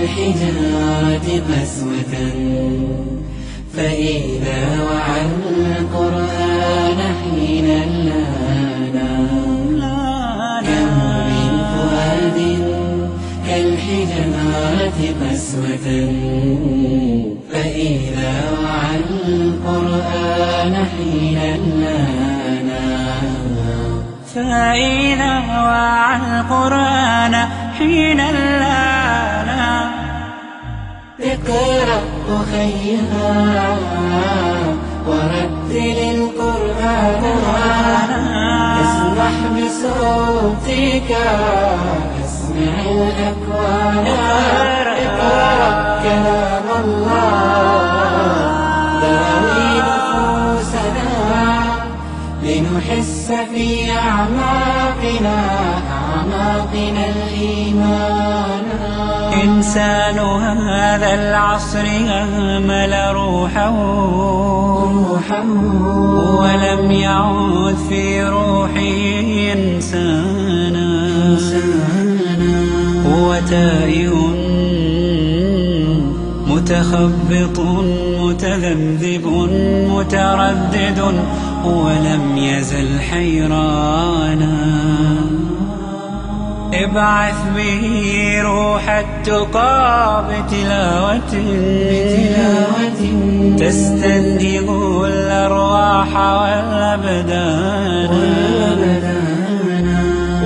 كالحجارة قسوة فإذا وعى القرآن حين لانا كم من فؤاد كالحجارة قسوة فإذا وعى القرآن حين لانا فإذا وعى القرآن حين لانا اقرأ أخيها ورتل القرآن. اسمح بصوتك. اسمع الأكوان. اقرأ كلام الله. داوي نفوسنا. لنحس في أعماقنا أعماقنا الإيمان. إنسان هذا العصر أهمل روحه. ولم يعد في روحه إنسانا. هو تائه متخبط متذبذب متردد ولم يزل حيرانا. ابعث به روح التقى بتلاوة تستنجب الأرواح والأبدان.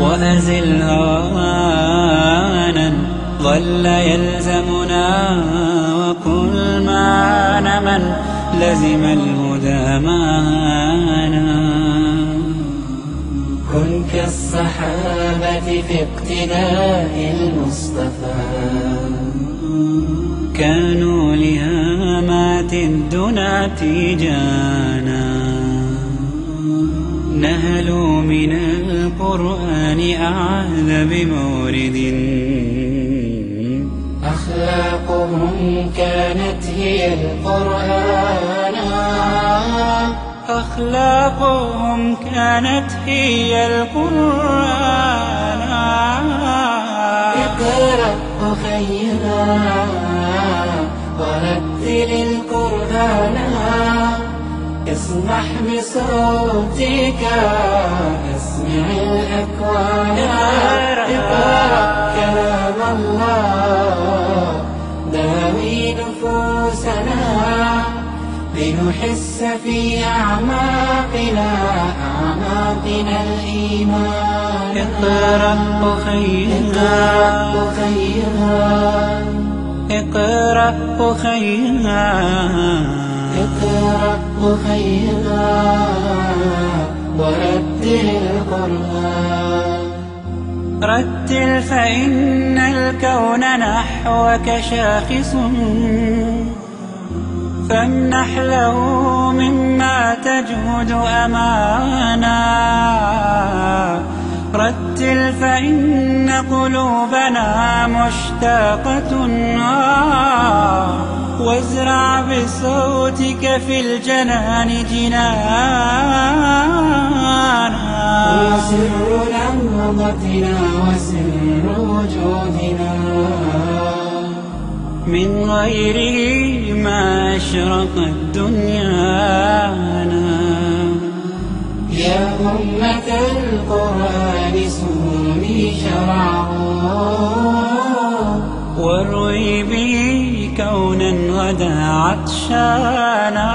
وأزل هوانا ظل يلزمنا. وكل ما نمن لزم الهدى معنا كن كالصحابة في اقتداء المصطفى. كانوا لهامات الدنا تيجانا. نهلوا من القرآن أعذ بمورد. أخلاقهم كانت هي القرآن. أخلاقهم كانت هي القرآن. اقرأ أخيها ورتل القرآن. اسمح بصوتك اسمع الأكوان. اقرأ كلام الله لنحس في أعماقنا أعماقنا الإيمان. اقرأ أخيها اقرأ أخيها اقرأ أخيها ورتل القرآن. رتل فإن الكون نحوك شاخص. فامنح له مما تجهد أمانا. رتل فإن قلوبنا مشتاقة وازرع بصوتك في الجنان جنانا. وسر لحظتنا وسر وجودنا من غيره أشرقت دنيانا يا أمة القرآن سوني شرعه واروي به كونا غدا عطشانا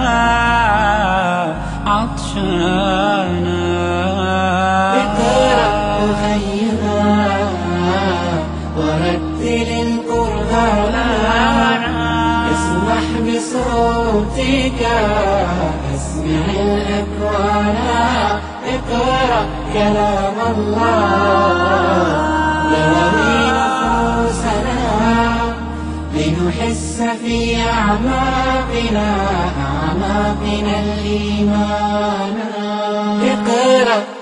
عطشانا اقرأ أخيها ورتل القرآن. اسمح بصوتك اسمع الأكوان اقرأ كلام الله. داوي نفوسنا نحس في أعماقنا أعماقنا الإيمان. اقرأ